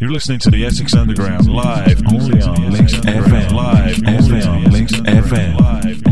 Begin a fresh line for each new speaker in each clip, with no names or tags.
You're listening to the Essex Underground live only on Links FM. Live only on Links FM.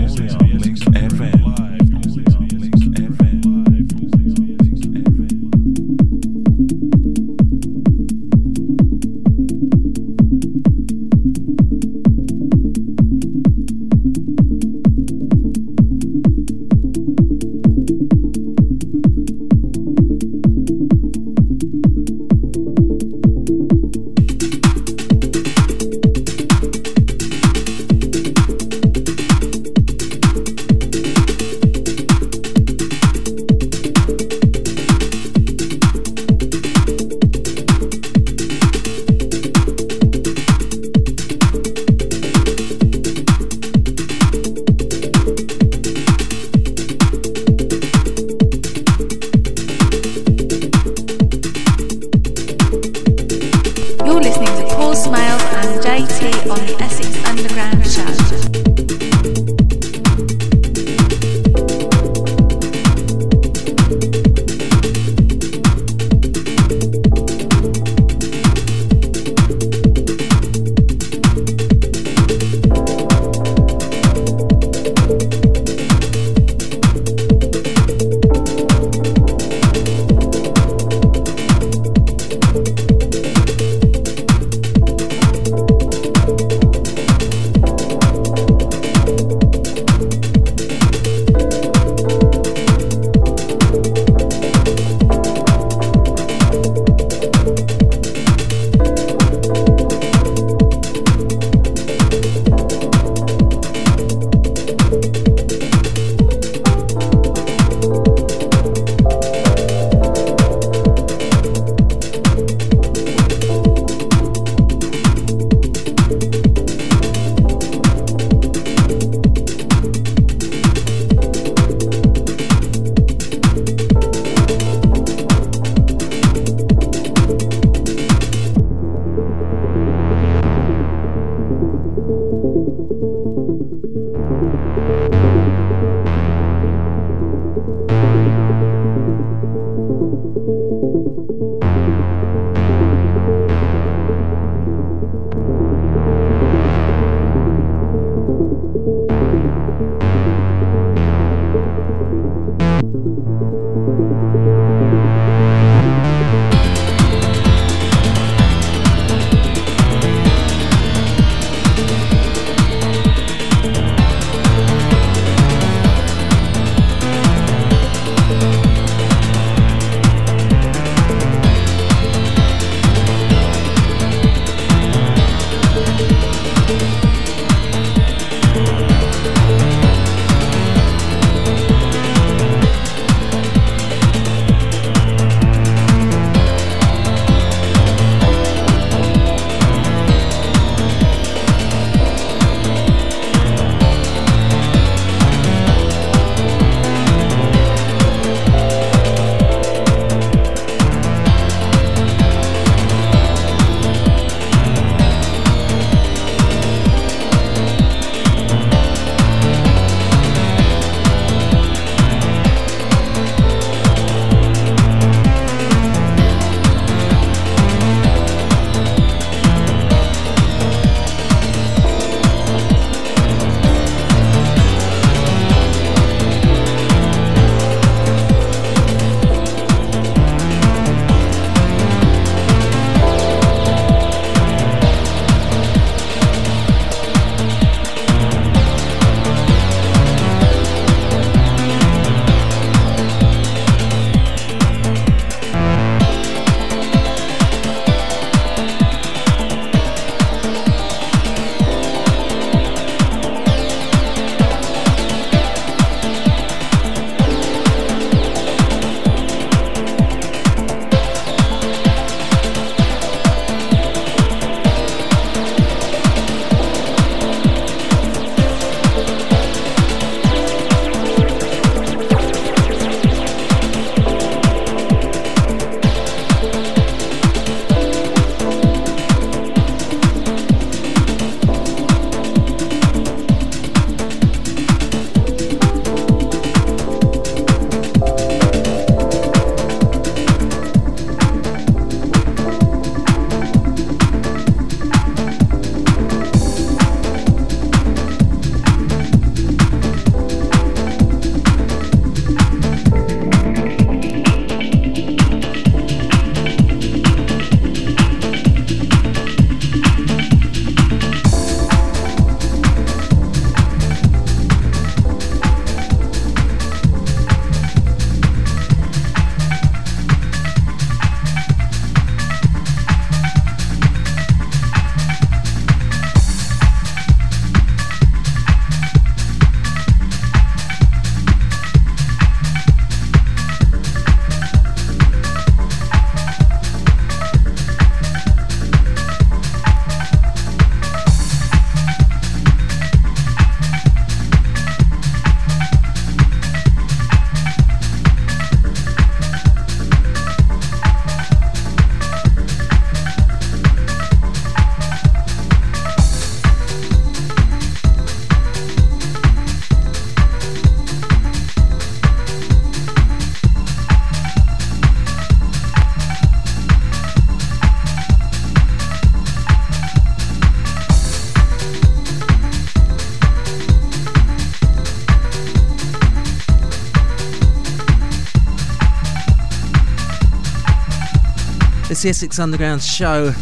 It's the Essex Underground show.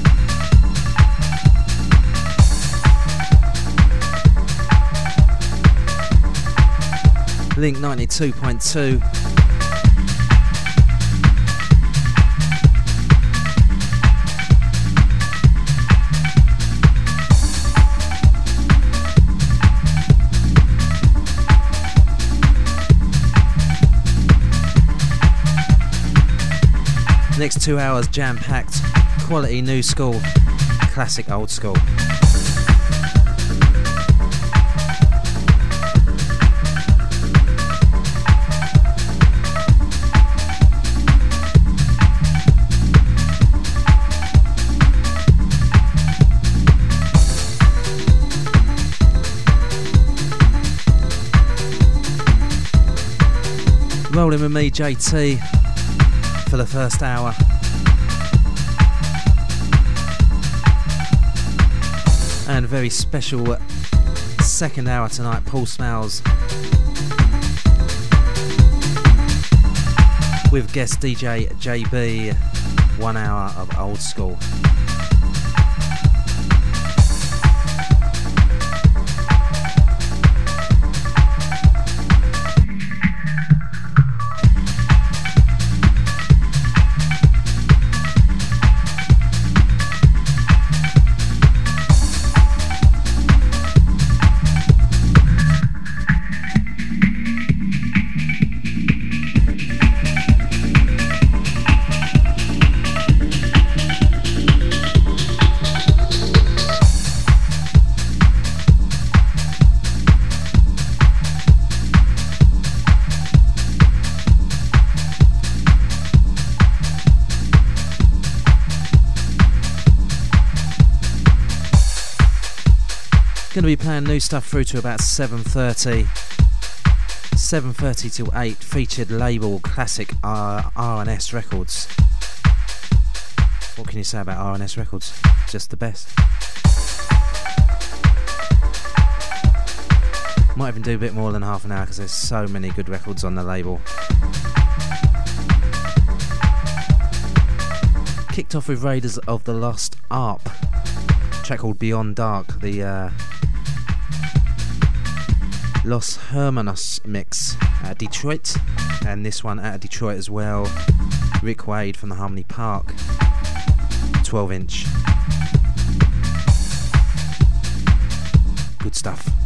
Link 92.2. two hours jam packed, quality new school, classic old school. Rolling with me, JT, for the first hour. And very special second hour tonight, Paul Smells. With guest DJ JB, one hour of old school. To be playing new stuff through to about 7.30. 7.30 till 8 featured label classic R- R&S Records. What can you say about R&S Records? Just the best. Might even do a bit more than half an hour because there's so many good records on the label. Kicked off with Raiders of the Lost Ark, track called Beyond Dark, the uh, Los Hermanos mix out of Detroit, and this one out of Detroit as well. Rick Wade from the Harmonie Park, 12 inch. Good stuff.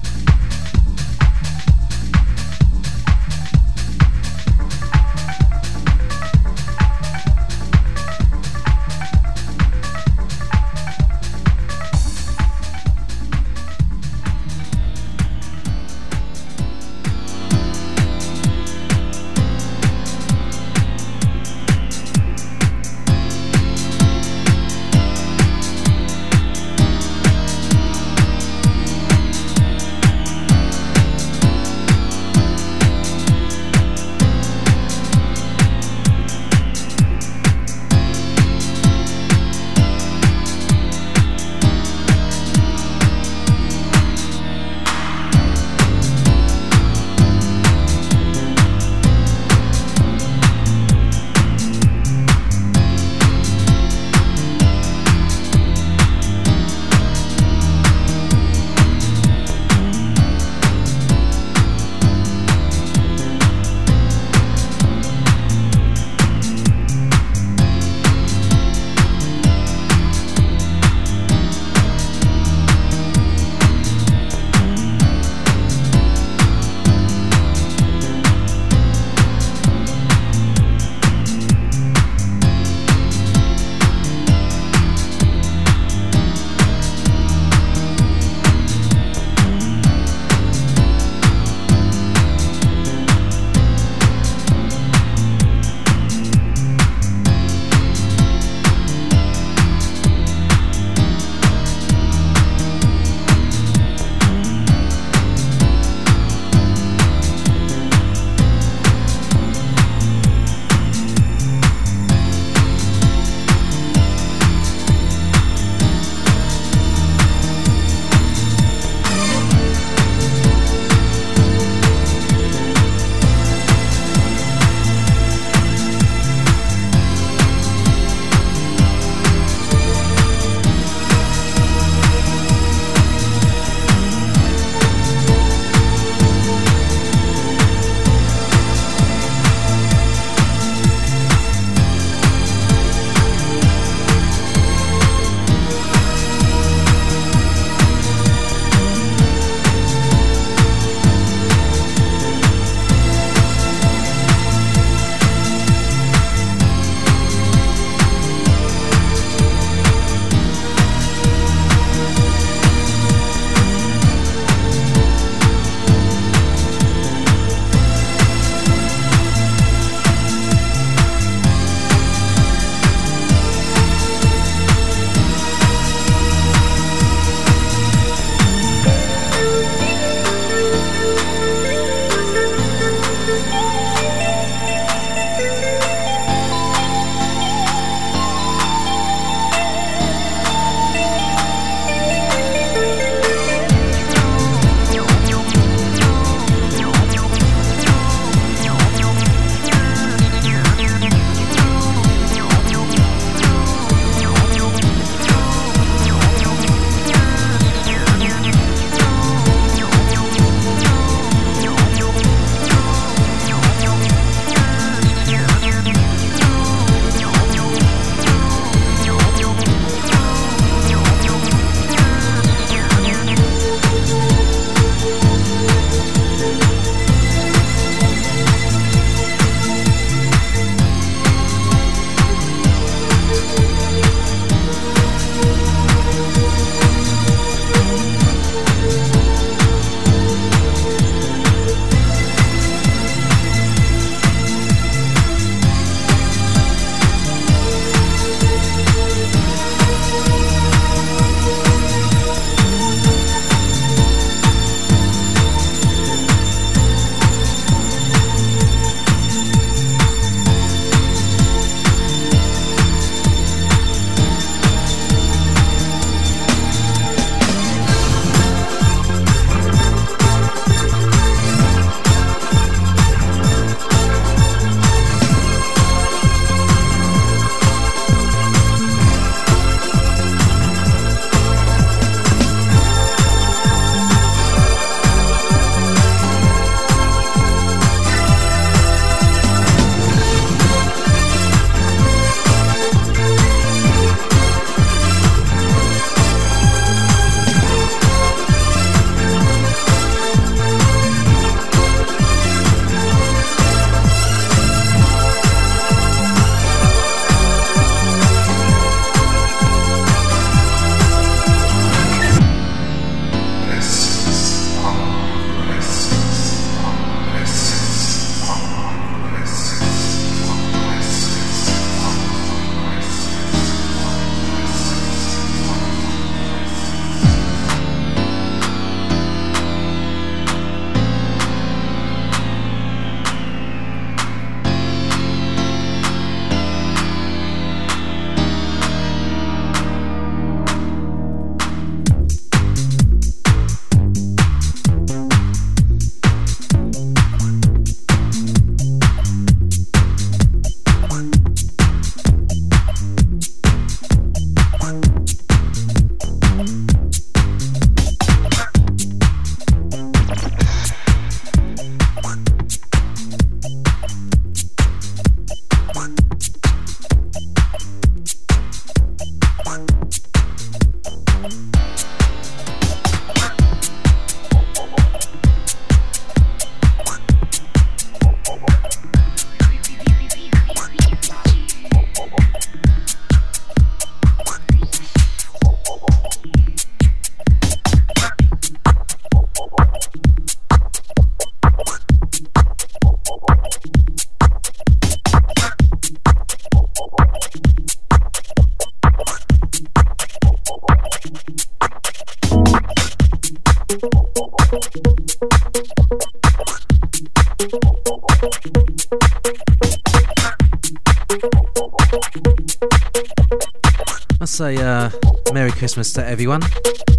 Uh, Merry Christmas to everyone,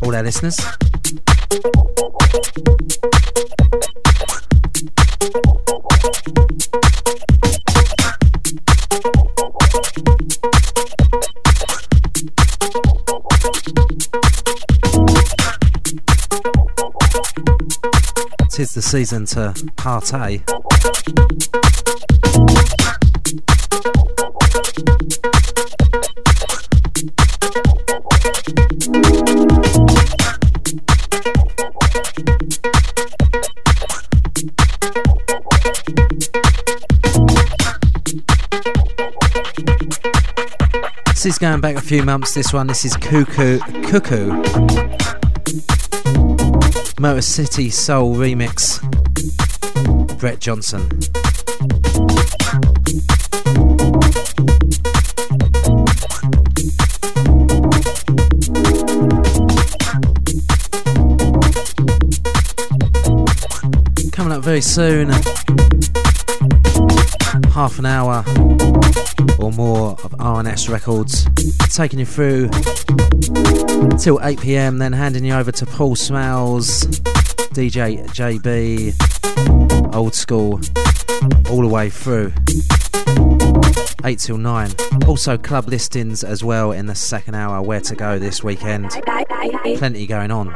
all our listeners. Tis the season to partay. This is going back a few months. This one, this is Cuckoo Cuckoo Motor City Soul remix. Brett Johnson. Coming up very soon. Half an hour or more of R&S Records, taking you through till 8 pm, then handing you over to Paul Smells, DJ JB, old school, all the way through. 8 till 9. Also, club listings as well in the second hour, where to go this weekend. Plenty going on.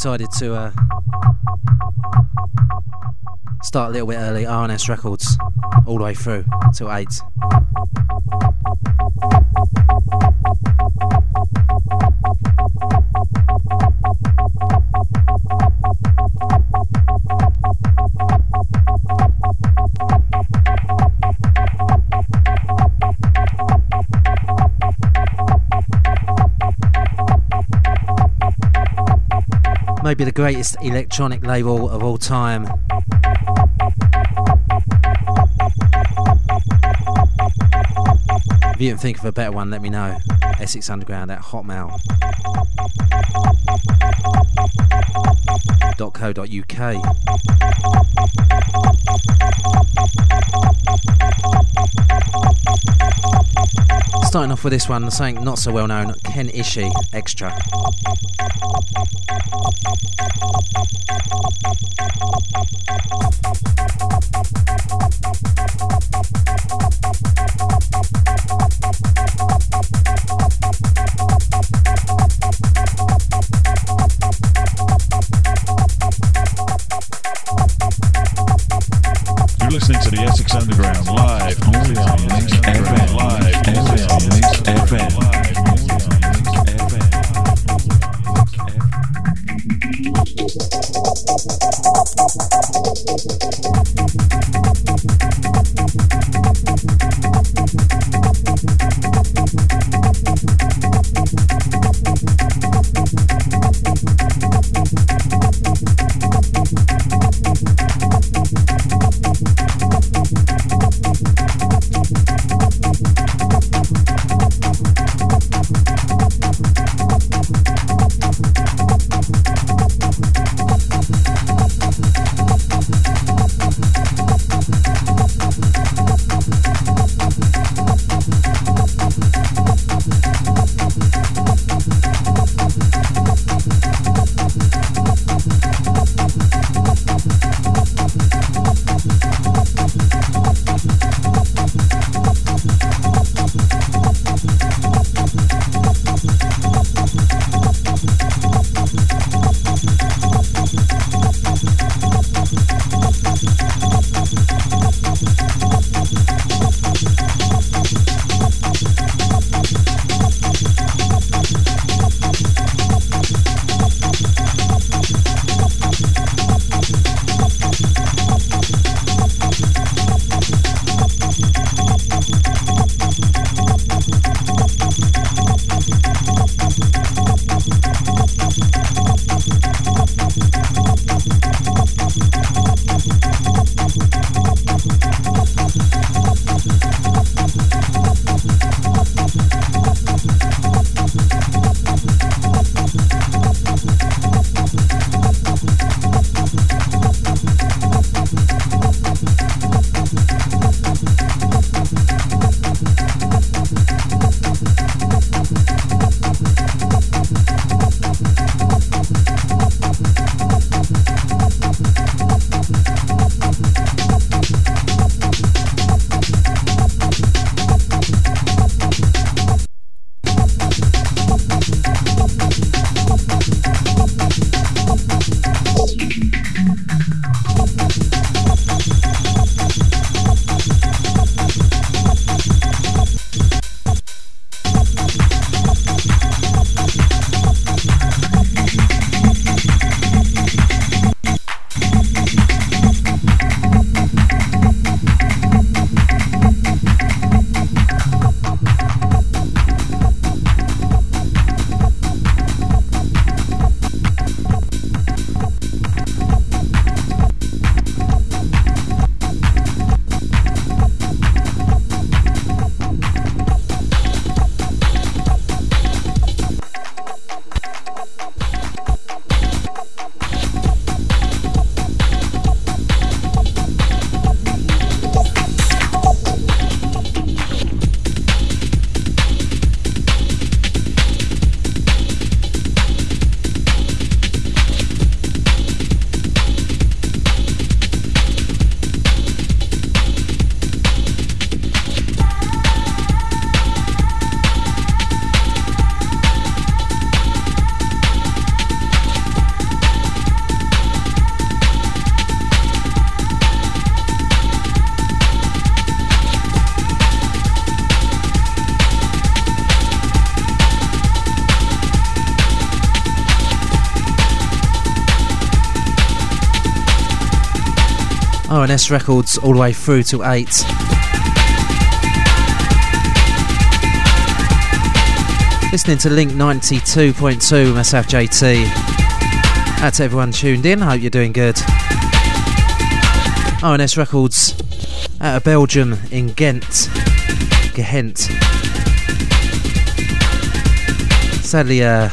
Decided to uh, start a little bit early. R&S Records, all the way through till 8. Maybe the greatest electronic label of all time. If you can think of a better one, let me know. Essex Underground at hotmail.co.uk. Starting off with this one, something not so well known Ken Ishii Extra. You're listening to the Essex Underground live. R&S Records all the way through till 8. Listening to Link 92.2, myself JT. To everyone tuned in, hope you're doing good. R&S Records out of Belgium in Ghent. Ghent. Sadly, uh,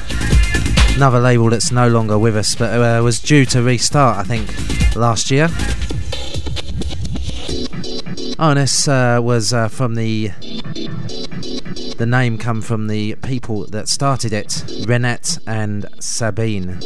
another label that's no longer with us, but uh, was due to restart, I think, last year. R&S uh, was uh, from the the name come from the people that started it, Renaat and Sabine.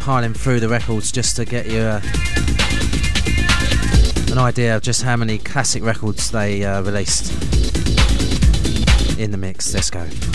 Piling through the records just to get you uh, an idea of just how many classic records they uh, released in the mix. Let's go.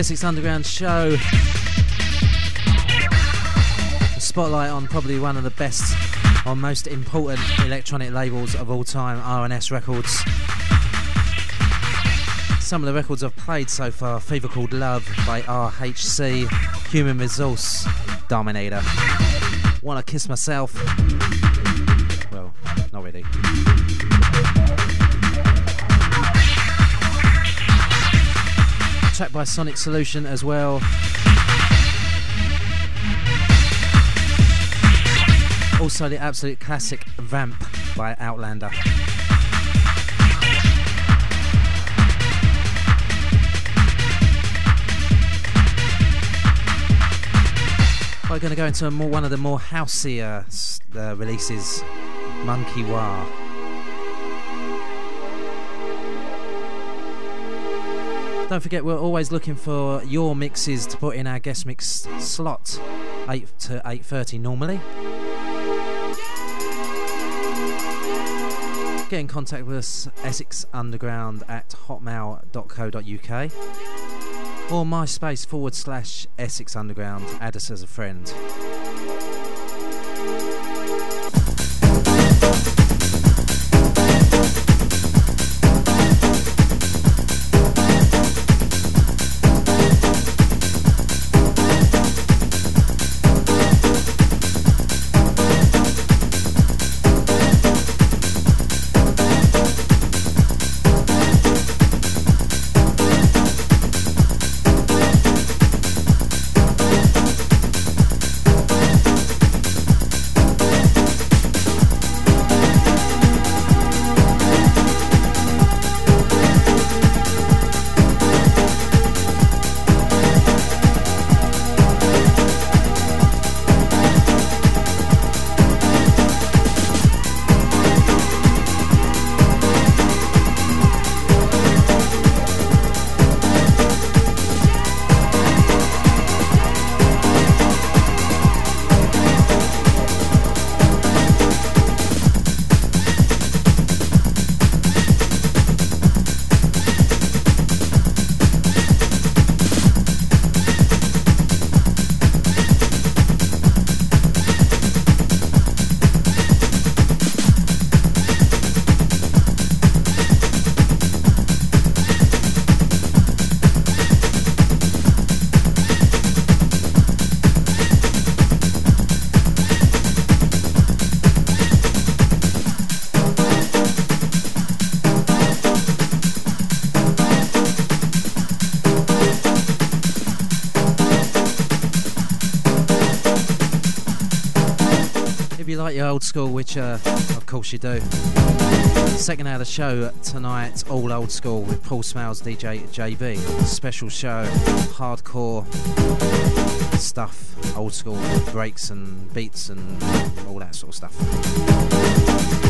Essex Underground show. Spotlight on probably one of the best or most important electronic labels of all time, R&S Records. Some of the records I've played so far Fever Called Love by RHC, Human Resource, Dominator. Wanna Kiss Myself? Track by Sonic Solution as well. Also, the absolute classic Vamp by Outlander. We're going to go into more, one of the more houseier uh, releases, Monkey Wah. Don't forget, we're always looking for your mixes to put in our guest mix slot, 8 to 8.30 normally. Get in contact with us, Essex Underground at hotmail.co.uk or myspace forward slash Essex Underground. Add us as a friend. Old school, which uh, of course you do. Second hour of the show tonight, all old school with Paul Smells, DJ JB. Special show, hardcore stuff, old school breaks and beats and all that sort of stuff.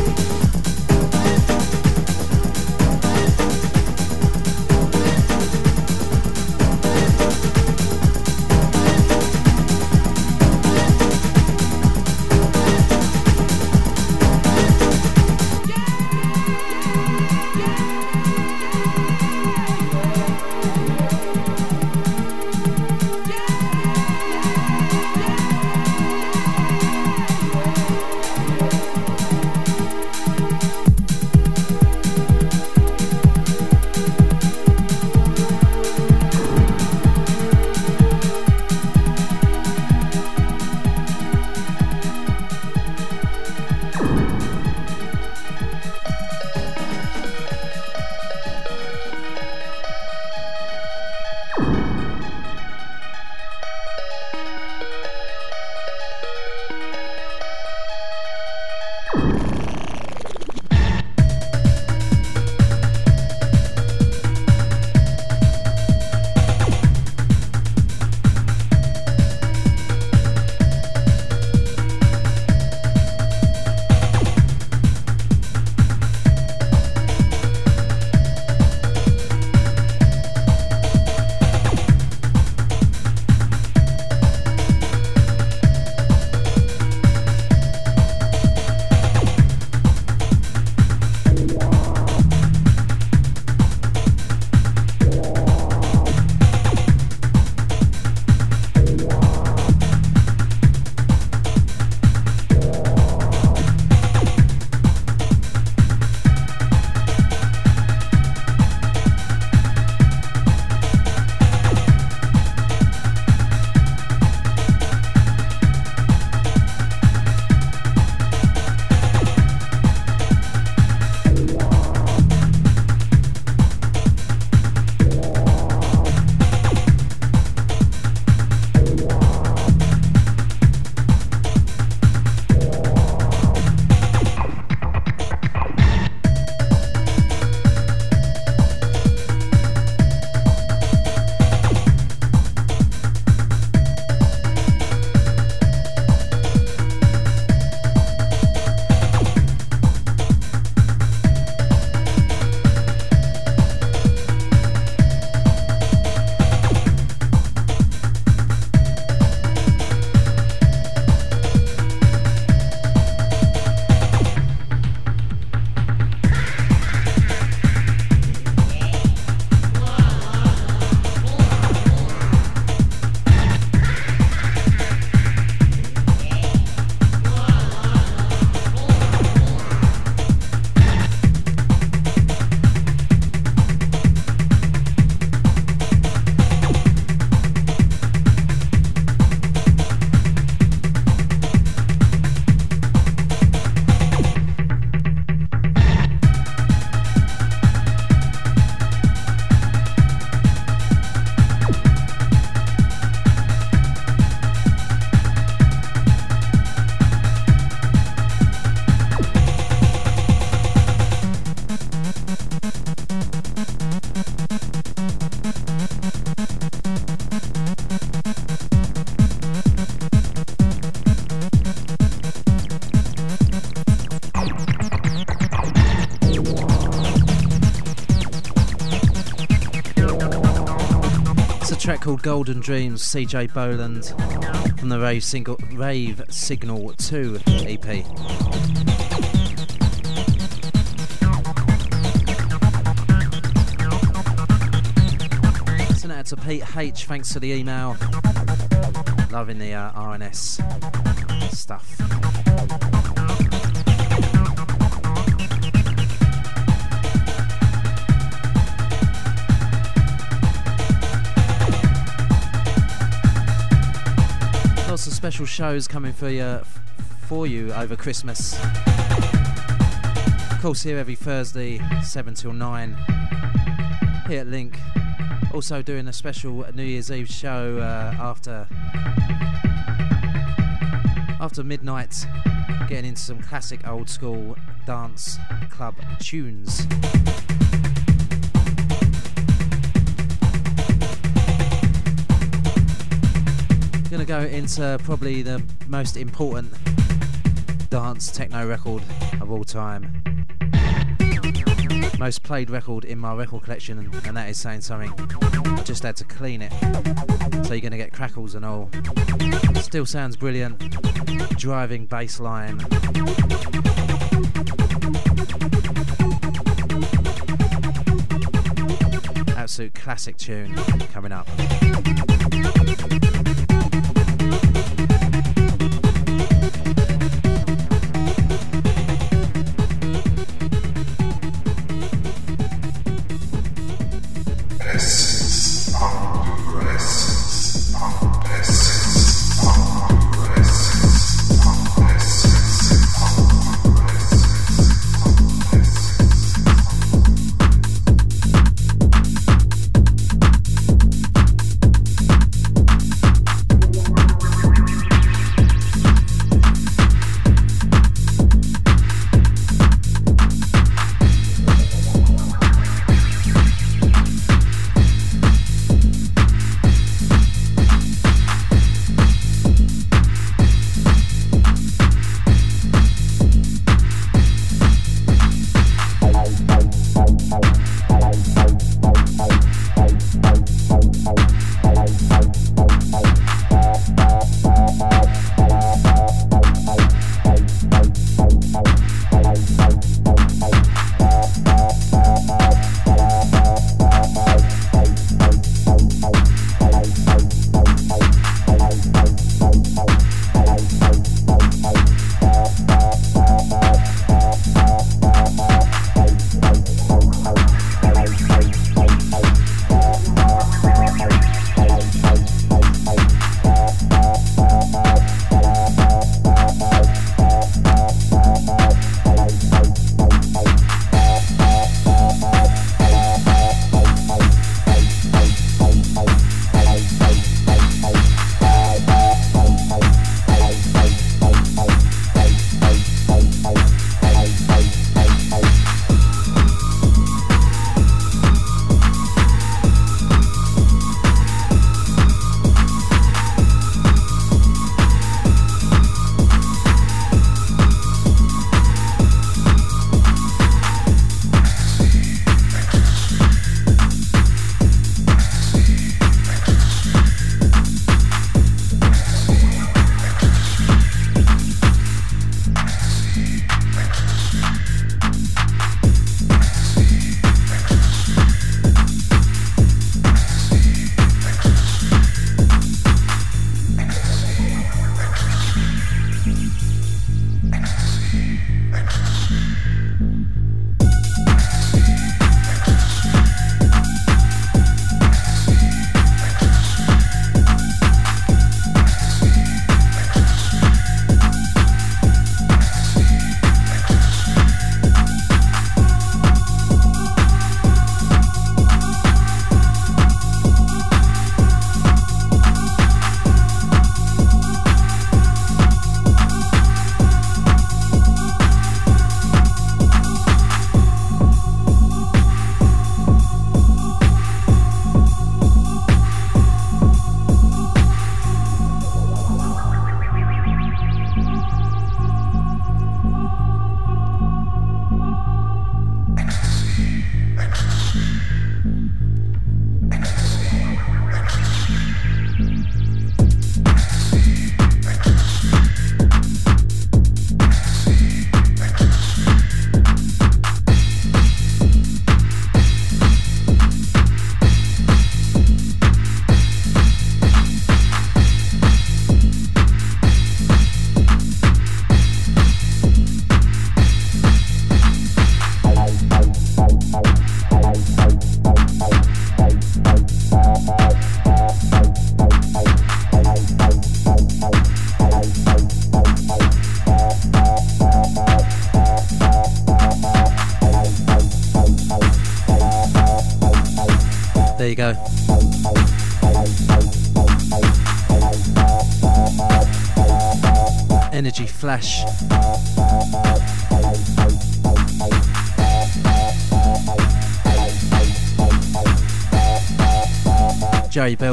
Golden Dreams, CJ Bolland from the Rave, single, Rave Signal 2 EP. To Pete H, thanks for the email. Loving the uh, R&S stuff. Special shows coming for you for you over Christmas. Of course, here every Thursday, seven till nine. Here at Link. Also doing a special New Year's Eve show uh, after after midnight. Getting into some classic old school dance club tunes. Go into probably the most important dance techno record of all time. Most played record in my record collection, and that is saying something. I just had to clean it. So you're gonna get crackles and all. Still sounds brilliant. Driving bass line. Absolute classic tune coming up.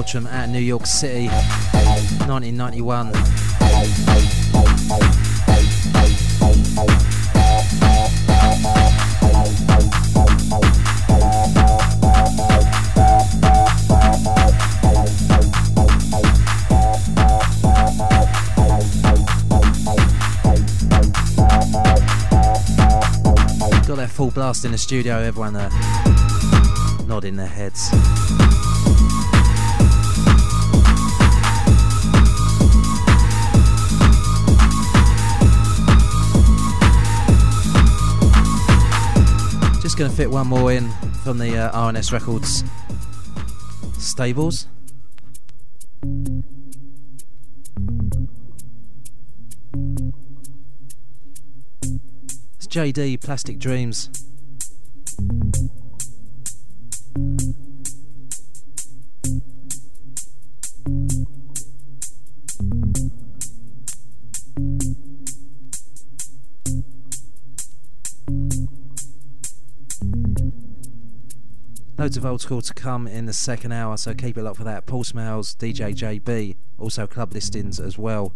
Jerry at New York City, 1991. Got that full blast in the studio, everyone uh, nodding their heads. Going to fit one more in from the uh, R&S Records stables. It's Jaydee Plastic Dreams. Loads of old school to come in the second hour, so keep it locked for that. Paul Smells, DJ JB, also club listings as well.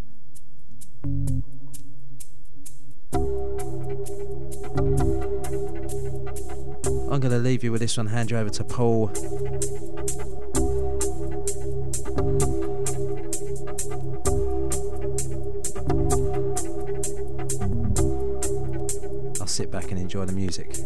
I'm going to leave you with this one, hand you over to Paul. I'll sit back and enjoy the music.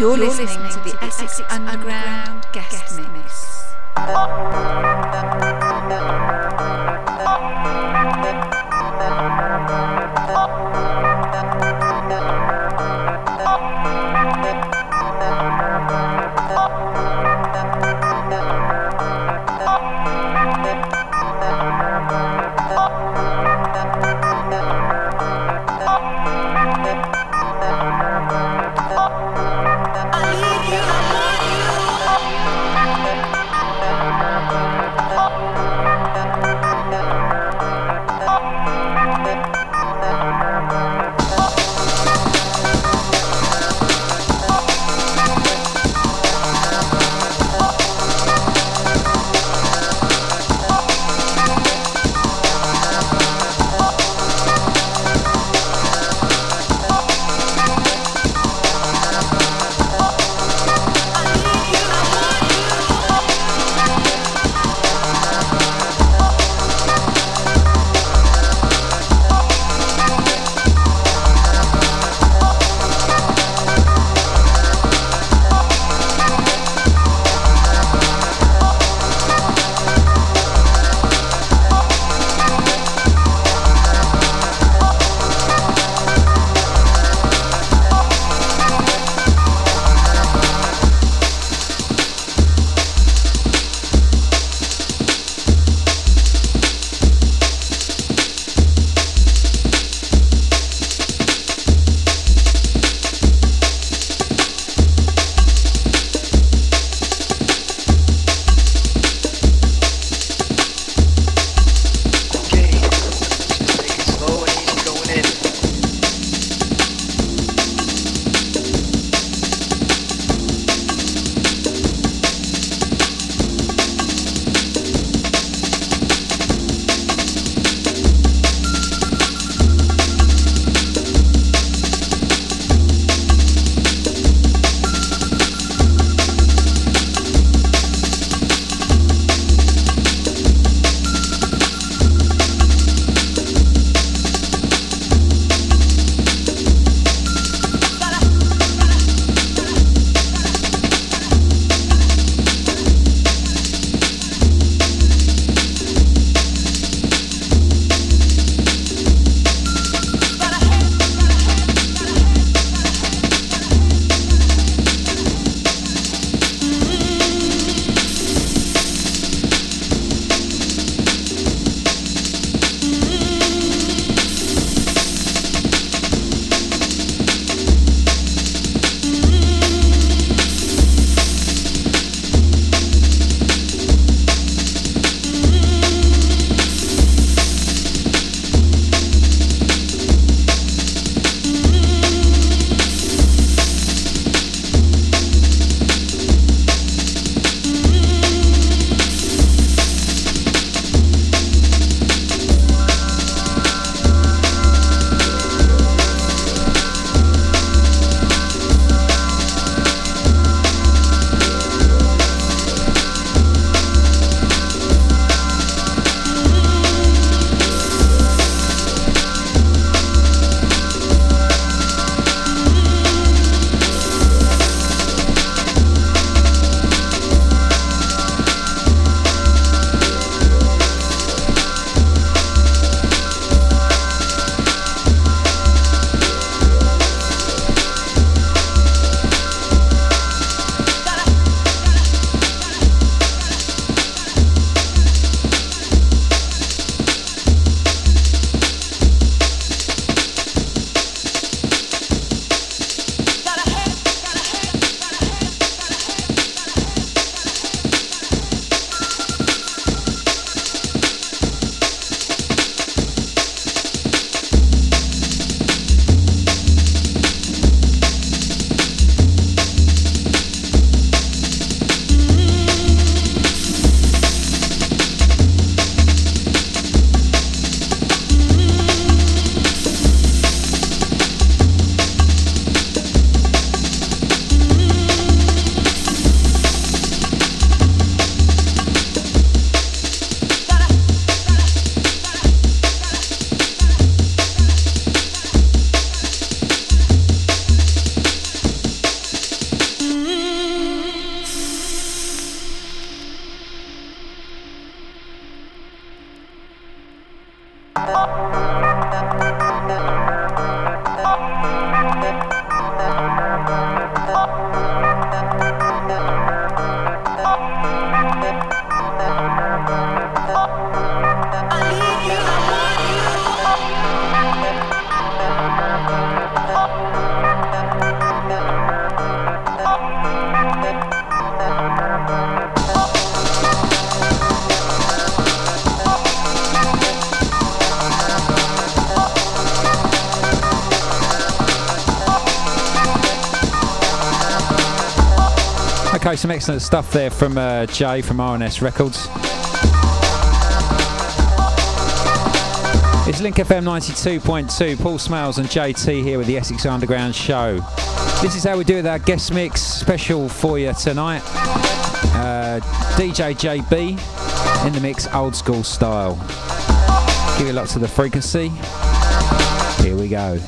You're, You're listening, listening, to the, Essex, Essex Underground, Underground guest, guest mix.
Some excellent stuff there from uh, Jay from R&S Records. It's Link FM 92.2, Paul Smales and JT here with the Essex Underground Show. This is how we do it with our guest mix special for you tonight. Uh, DJ JB in the mix, old school style. Give you lots of the frequency. Here we go.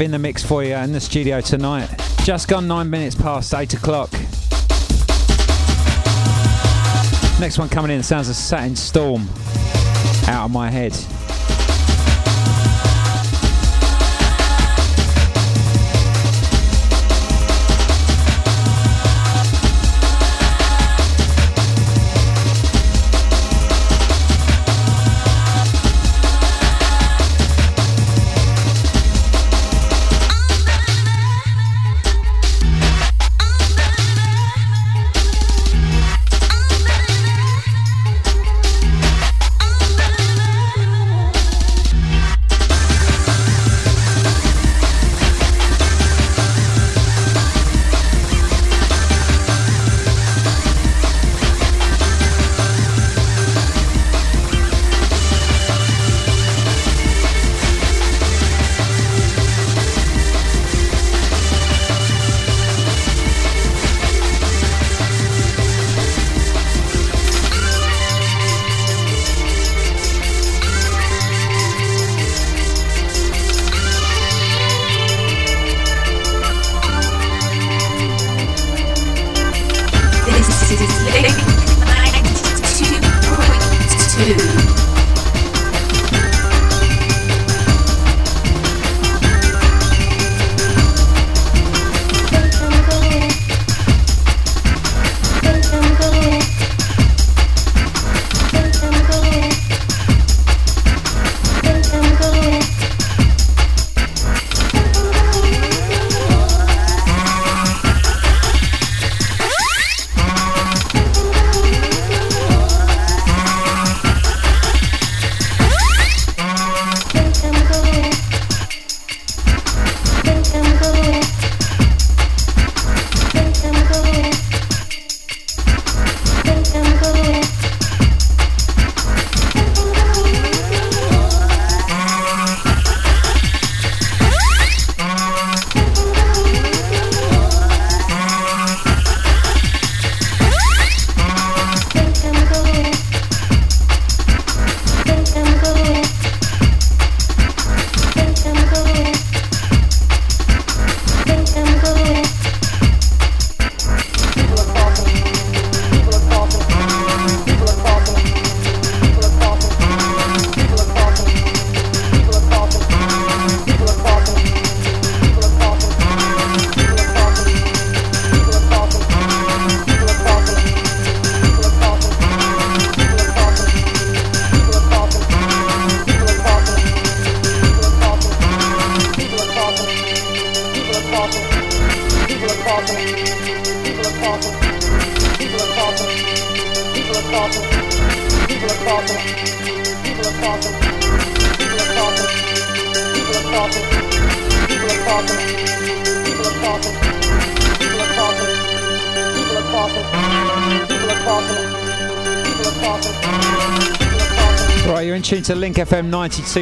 In the mix for you in the studio tonight. Just gone nine minutes past eight o'clock. Next one coming in sounds a satin storm out of my head.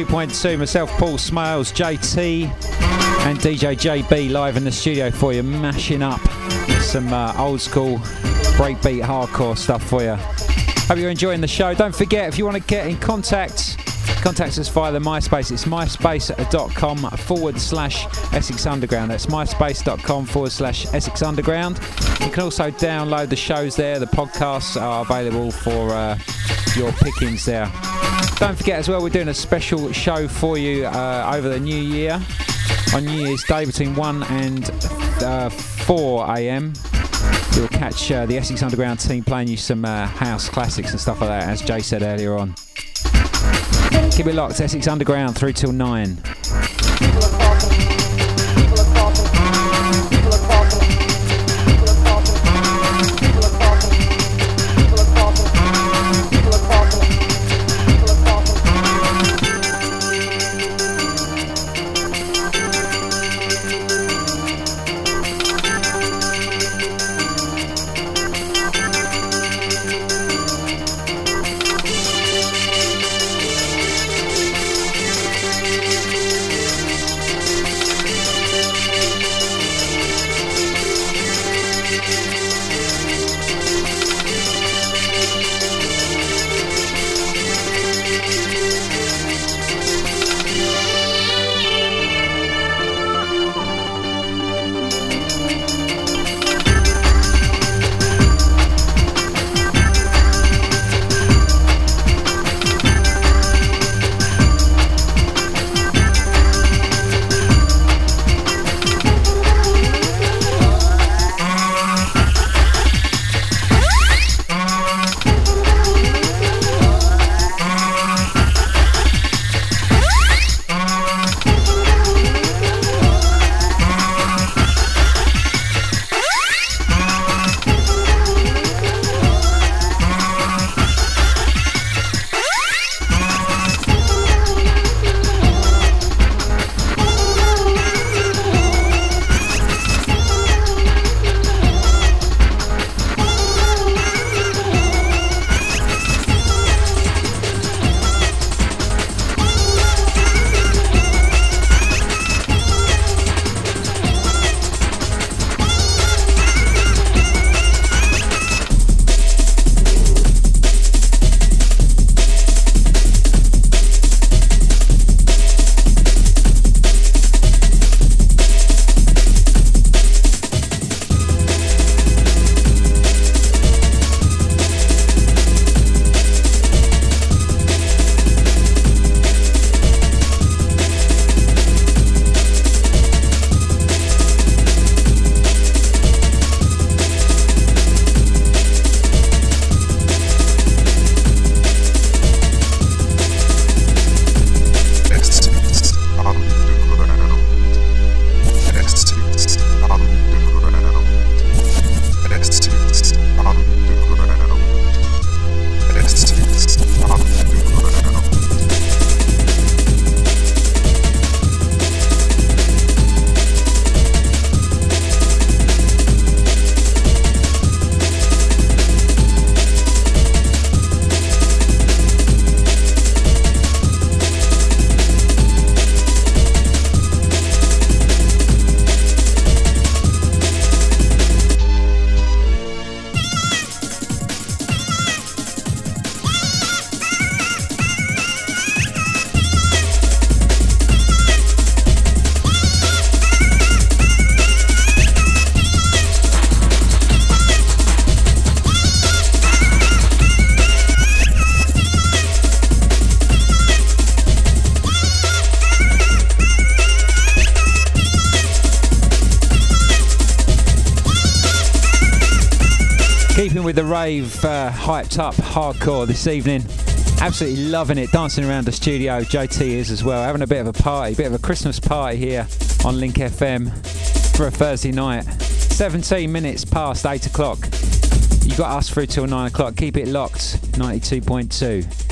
2.2. Myself, Paul Smales, JT, and DJ JB live in the studio for you, mashing up some uh, old school breakbeat hardcore stuff for you. Hope you're enjoying the show. Don't forget, if you want to get in contact, contact us via the MySpace. It's myspace.com forward slash Essex Underground. That's myspace.com forward slash Essex Underground. You can also download the shows there. The podcasts are available for uh, your pickings there. Don't forget as well, we're doing a special show for you uh, over the new year on New Year's Day between 1 and uh, 4 a.m. You'll catch uh, the Essex Underground team playing you some uh, house classics and stuff like that, as Jay said earlier on. Keep it locked, Essex Underground through till 9. hyped up hardcore this evening. Absolutely loving it, dancing around the studio. JT is as well, having a bit of a party, bit of a Christmas party here on Link FM for a Thursday night. 17 minutes past 8 o'clock. You got us through till 9 o'clock. Keep it locked, 92.2.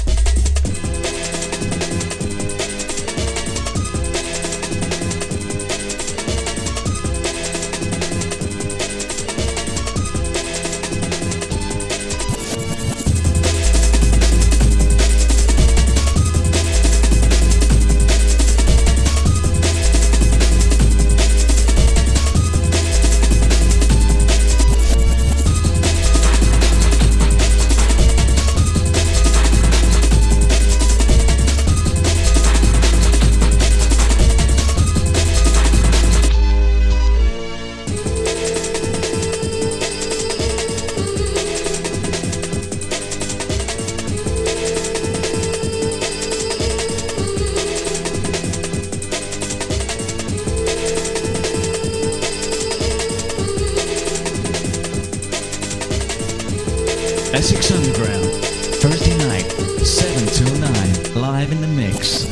Essex Underground, Thursday night, 7 to 9, live in the mix.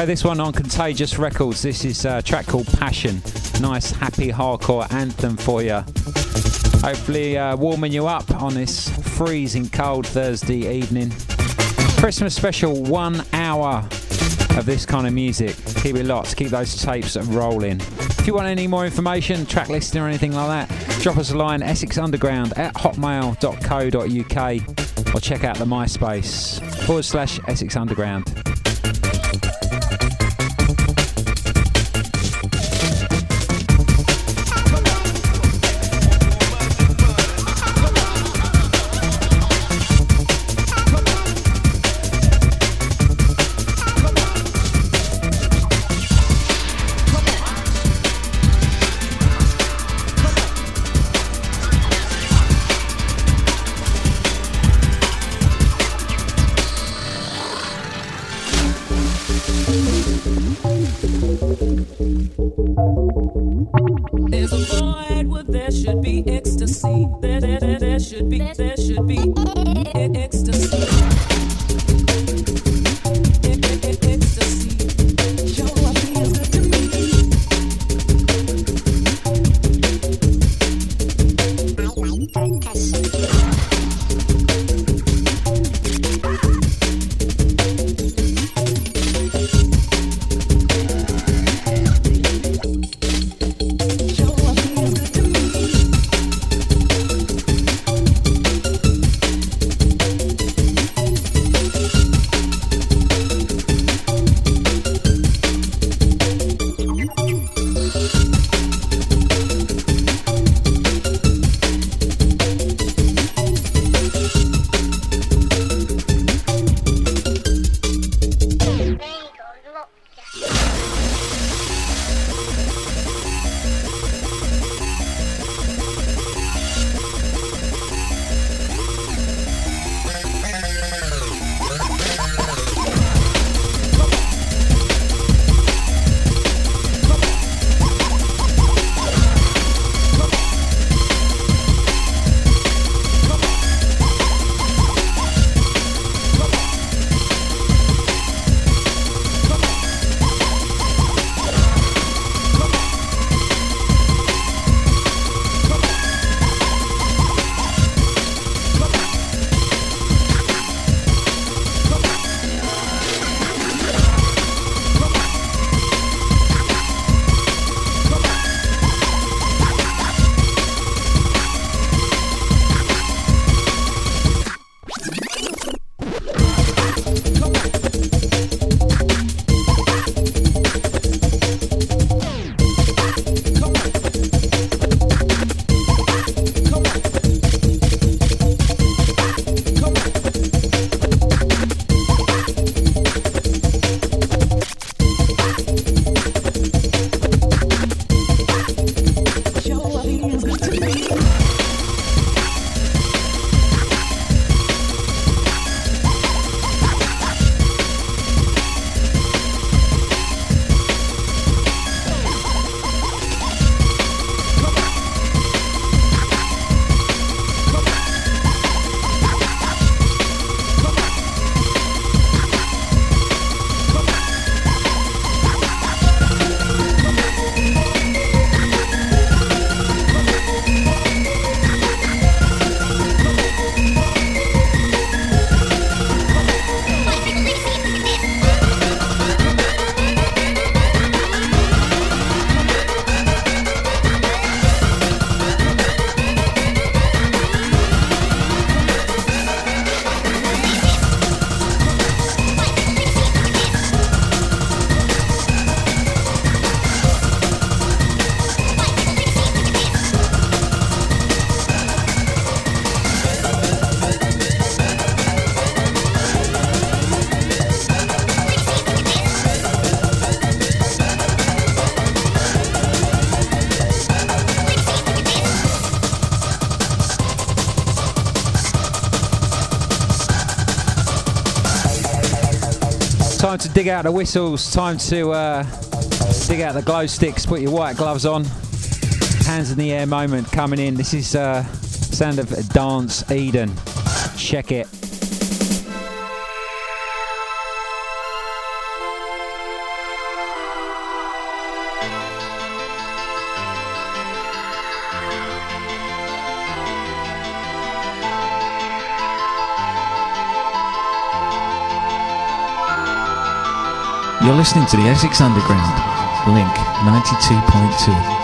Okay, this one on Contagious Records. This is a track called Passion. Nice, happy hardcore anthem for you. Hopefully, uh, warming you up on this freezing cold Thursday evening. Christmas special, one hour of this kind of music. Keep it locked, keep those tapes rolling. If you want any more information, track listing or anything like that, drop us a line essexunderground at hotmail.co.uk or check out the MySpace forward slash Essex Underground. Dig out the whistles, time to uh, dig out the glow sticks, put your white gloves on. Hands in the air moment coming in. This is uh, sound of Dance Eden. Check it.
You're listening to the Essex Underground, Link 92.2.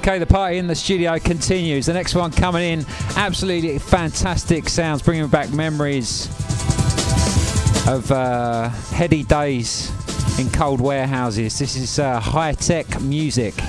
Okay, the party in the studio continues. The next one coming in, absolutely fantastic sounds, bringing back memories of uh, heady days in cold warehouses. This is uh, high tech music.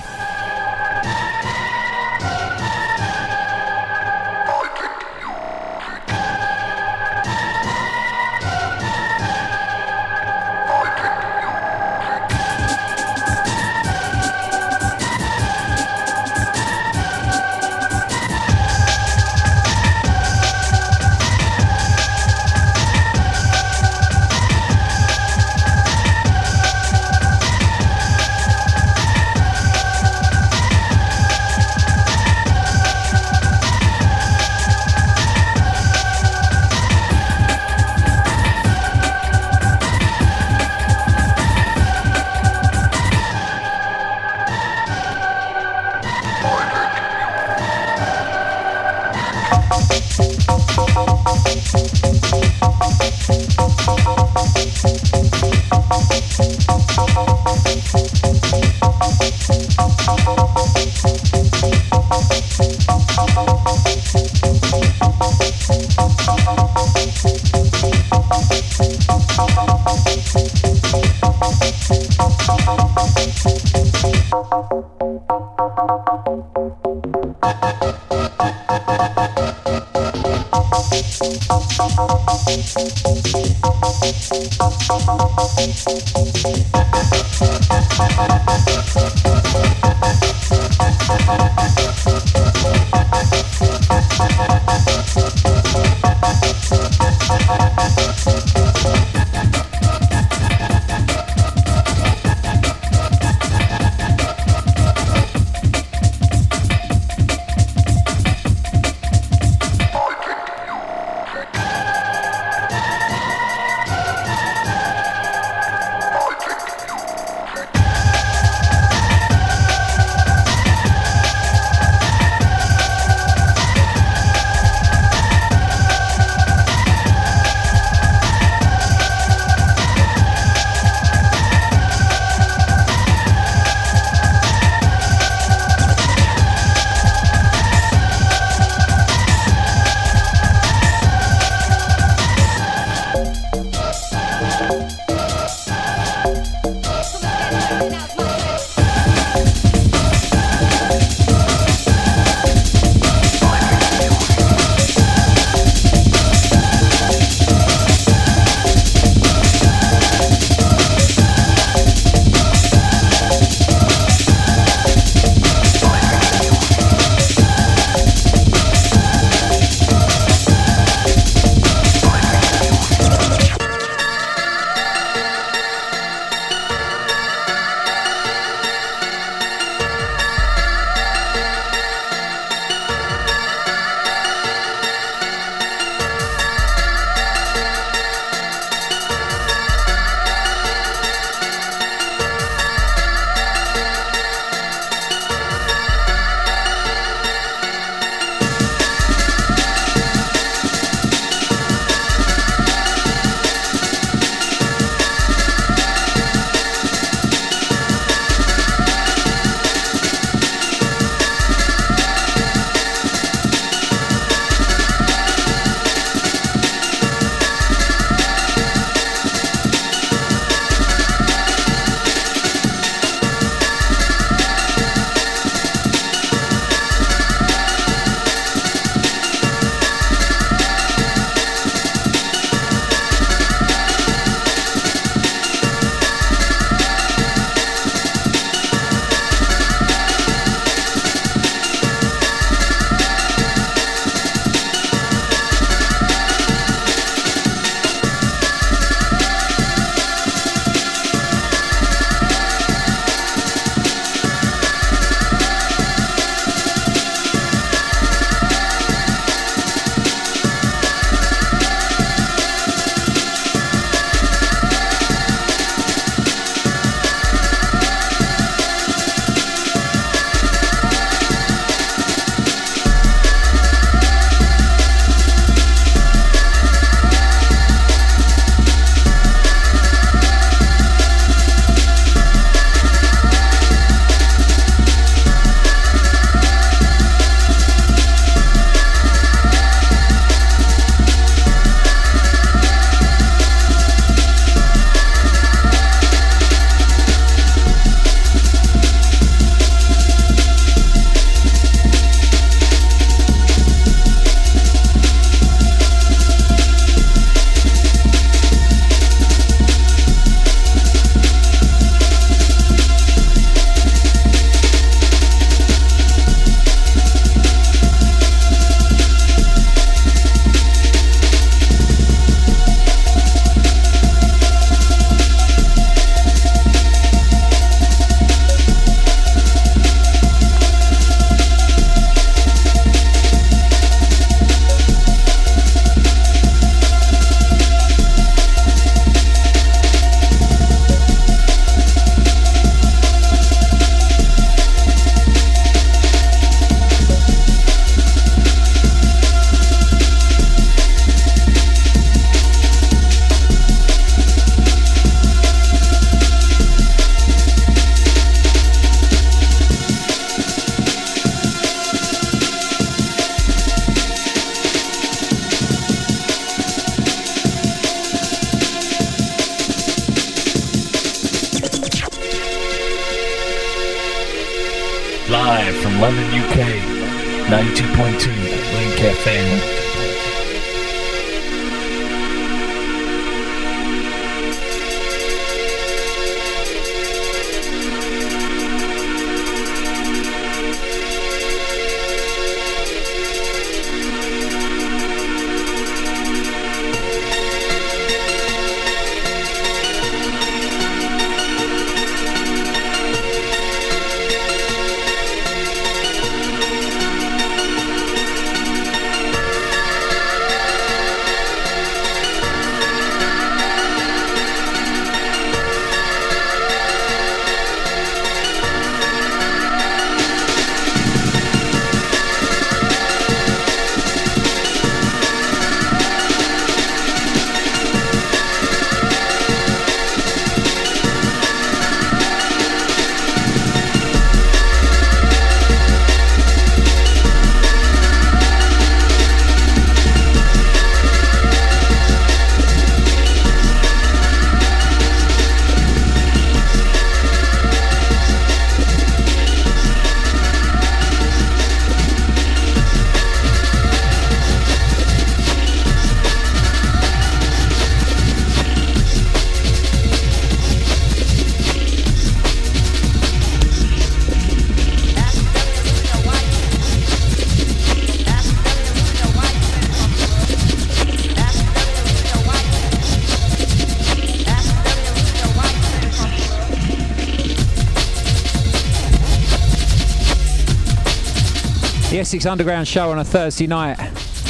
Essex Underground show on a Thursday night.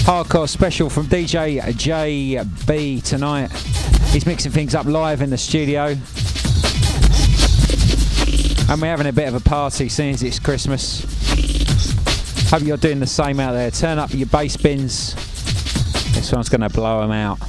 Hardcore special from DJ JB tonight. He's mixing things up live in the studio. And we're having a bit of a party as it's Christmas. Hope you're doing the same out there. Turn up your bass bins. This one's going to blow them out.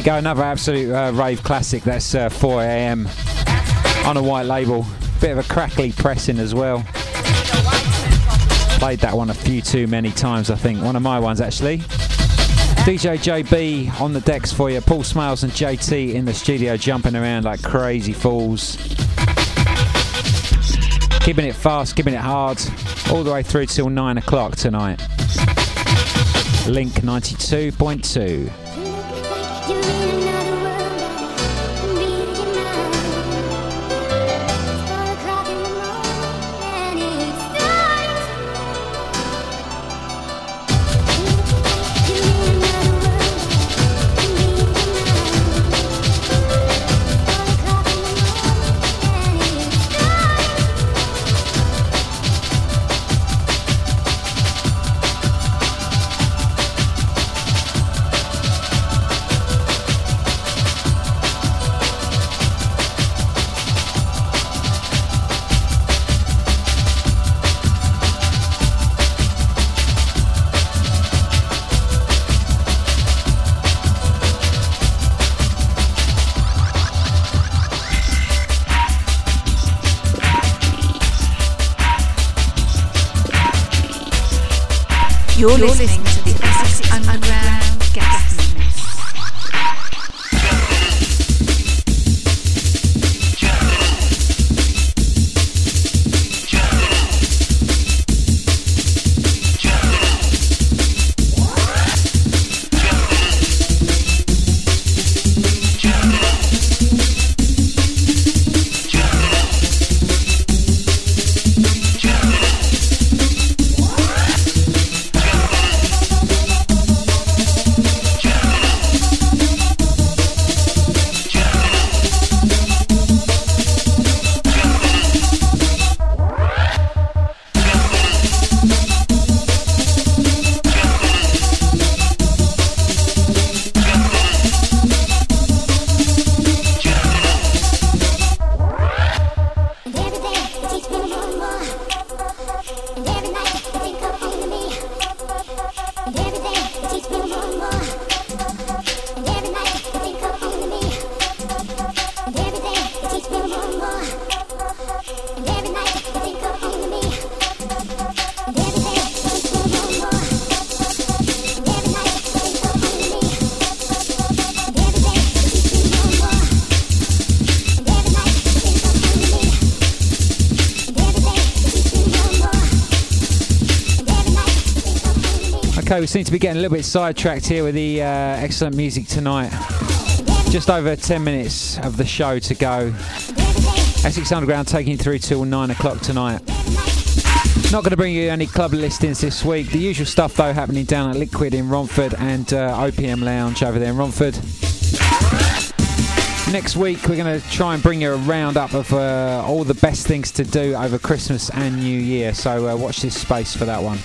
You go, another absolute uh, rave classic. That's uh, 4 a.m. on a white label. Bit of a crackly pressing as well. Played that one a few too many times, I think. One of my ones, actually. DJ JB on the decks for you. Paul Smales and JT in the studio jumping around like crazy fools. Keeping it fast, keeping it hard, all the way through till 9 o'clock tonight.
Link 92.2.
You're, listening
seem to be getting a little bit sidetracked here with the uh, excellent music tonight. Just over 10 minutes of the show to go. Essex Underground taking you through till 9 o'clock tonight. Not going to bring you any club listings this week. The usual stuff, though, happening down at Liquid in Romford and uh, OPM Lounge over there in Romford. Next week, we're going to try and bring you a roundup of uh, all the best things to do over Christmas and New Year. So uh, watch this space for that one.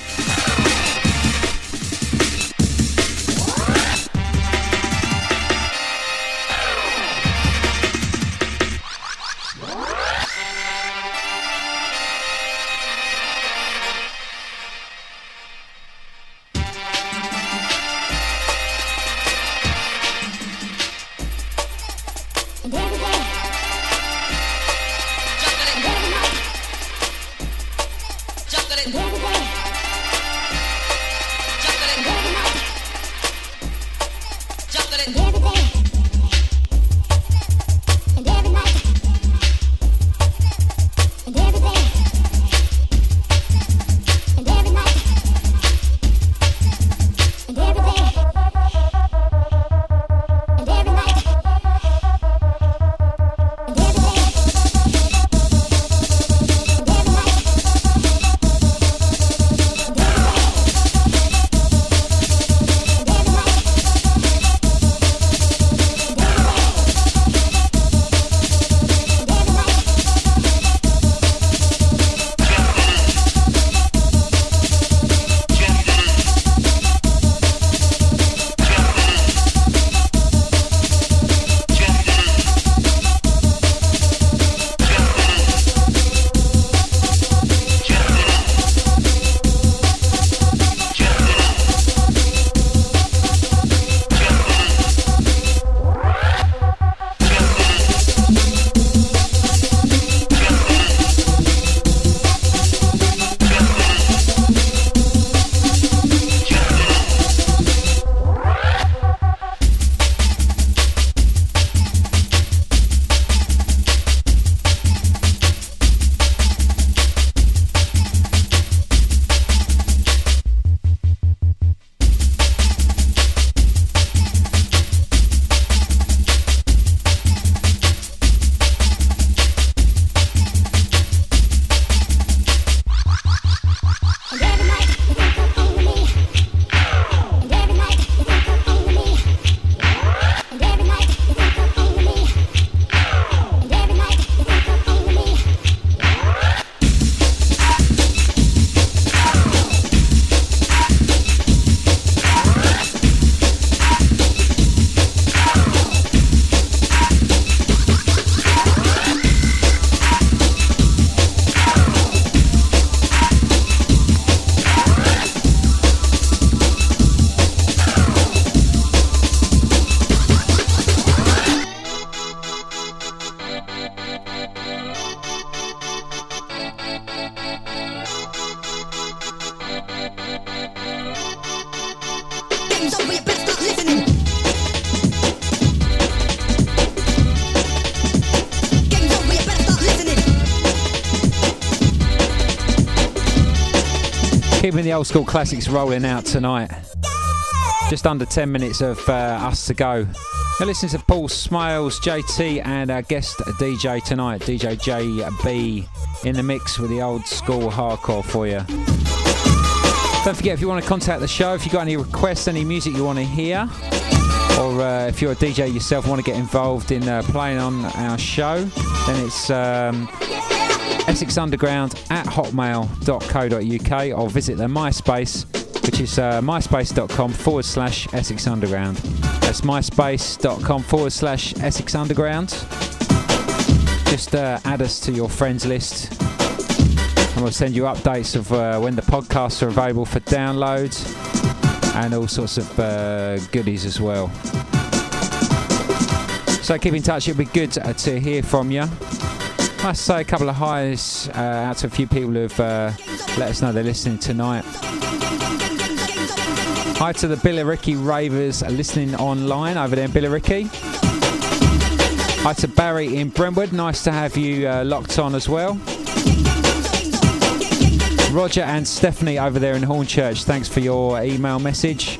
Old school classics rolling out tonight. Just under 10 minutes of uh, us to go. Now listen to Paul Smales, JT, and our guest DJ tonight, DJ JB, in the mix with the old school hardcore for you. Don't forget if you want to contact the show, if you've got any requests, any music you want to hear, or uh, if you're a DJ yourself want to get involved in uh, playing on our show, then it's um, Essex Underground at hotmail.co.uk or visit their MySpace, which is uh, myspace.com forward slash Essex Underground. That's myspace.com forward slash Essex Underground. Just uh, add us to your friends list and we'll send you updates of uh, when the podcasts are available for download and all sorts of uh, goodies as well. So keep in touch, it'll be good to, to hear from you. Must say a couple of highs uh, out to a few people who've uh, let us know they're listening tonight. Hi to the Billericay Ravers listening online over there in Billericay. Hi to Barry in Brentwood, nice to have you uh, locked on as well. Roger and Stephanie over there in Hornchurch, thanks for your email message.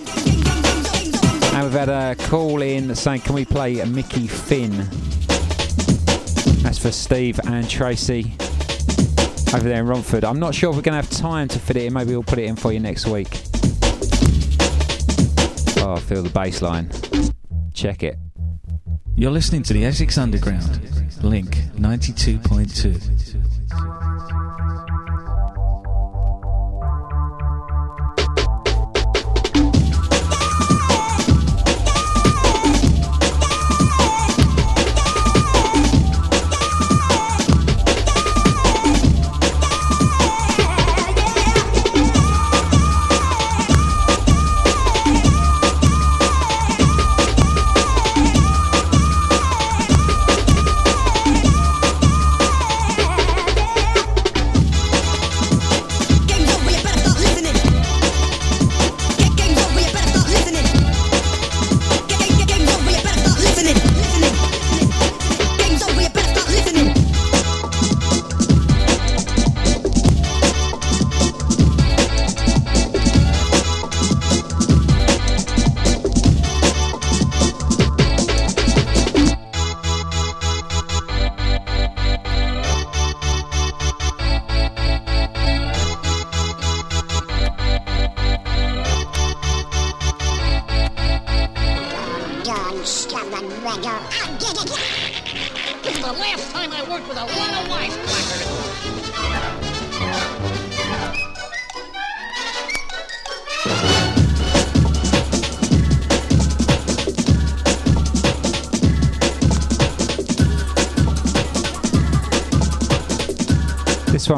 And we've had a call in saying, can we play Mickey Finn? That's for Steve and Tracy over there in Romford. I'm not sure if we're going to have time to fit it in. Maybe we'll put it in for you next week. Oh, I feel the bass line. Check it.
You're listening to the Essex Underground, Link 92.2.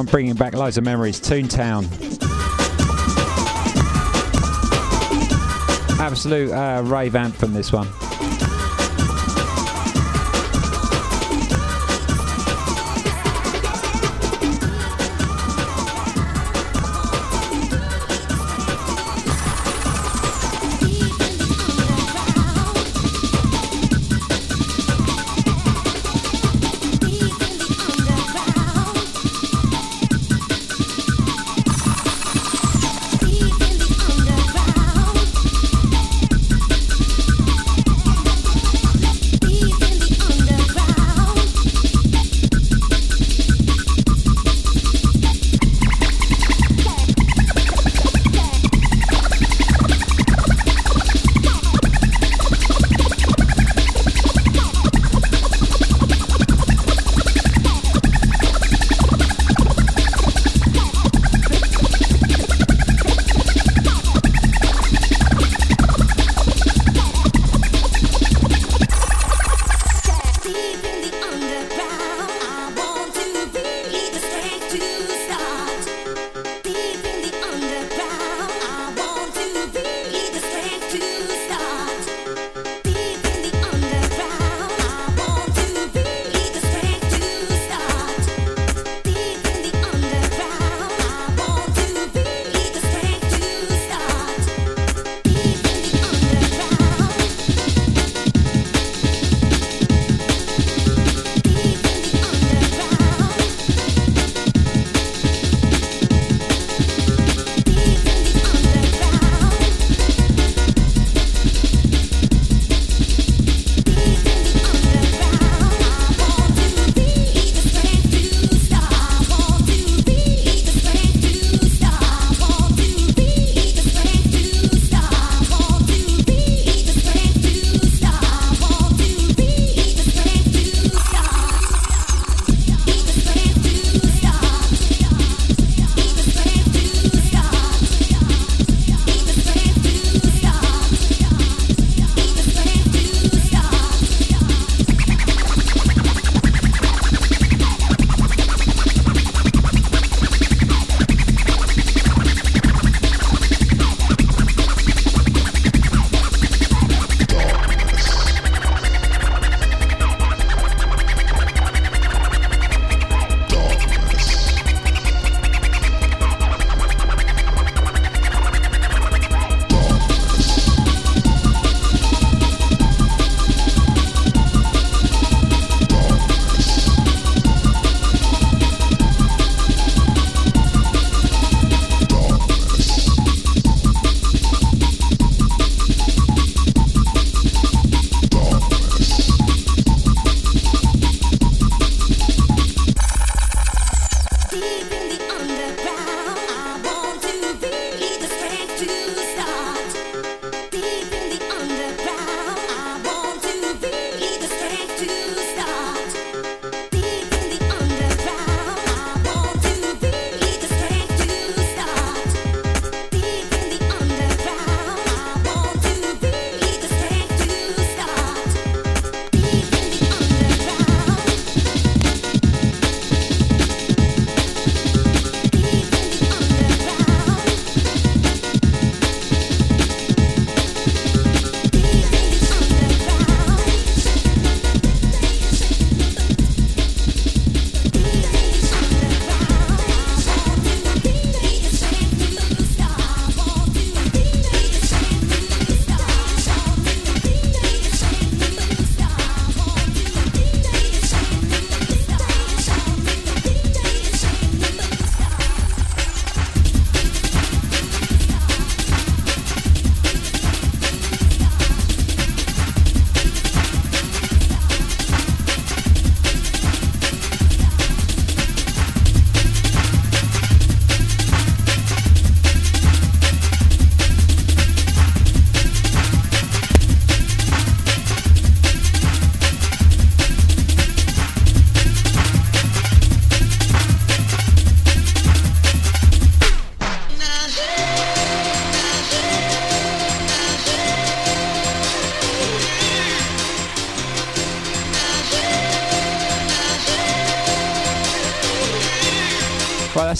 bringing back loads of memories. Toontown. Absolute uh, rave anthem, this one.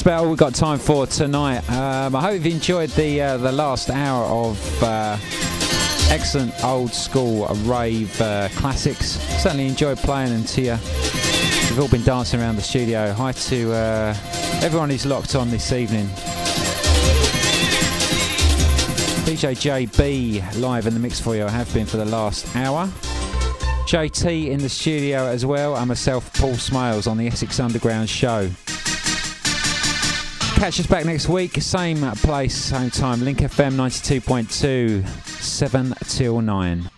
All we've got time for tonight. Um, I hope you've enjoyed the uh, the last hour of uh, excellent old school rave uh, classics. Certainly enjoyed playing them to you. We've all been dancing around the studio. Hi to uh, everyone who's locked on this evening. DJ JB live in the mix for you. I have been for the last hour. JT in the studio as well, and myself, Paul Smales, on the Essex Underground show. Catch us back next week, same place, same time. Link FM 92.2, 7 till 9.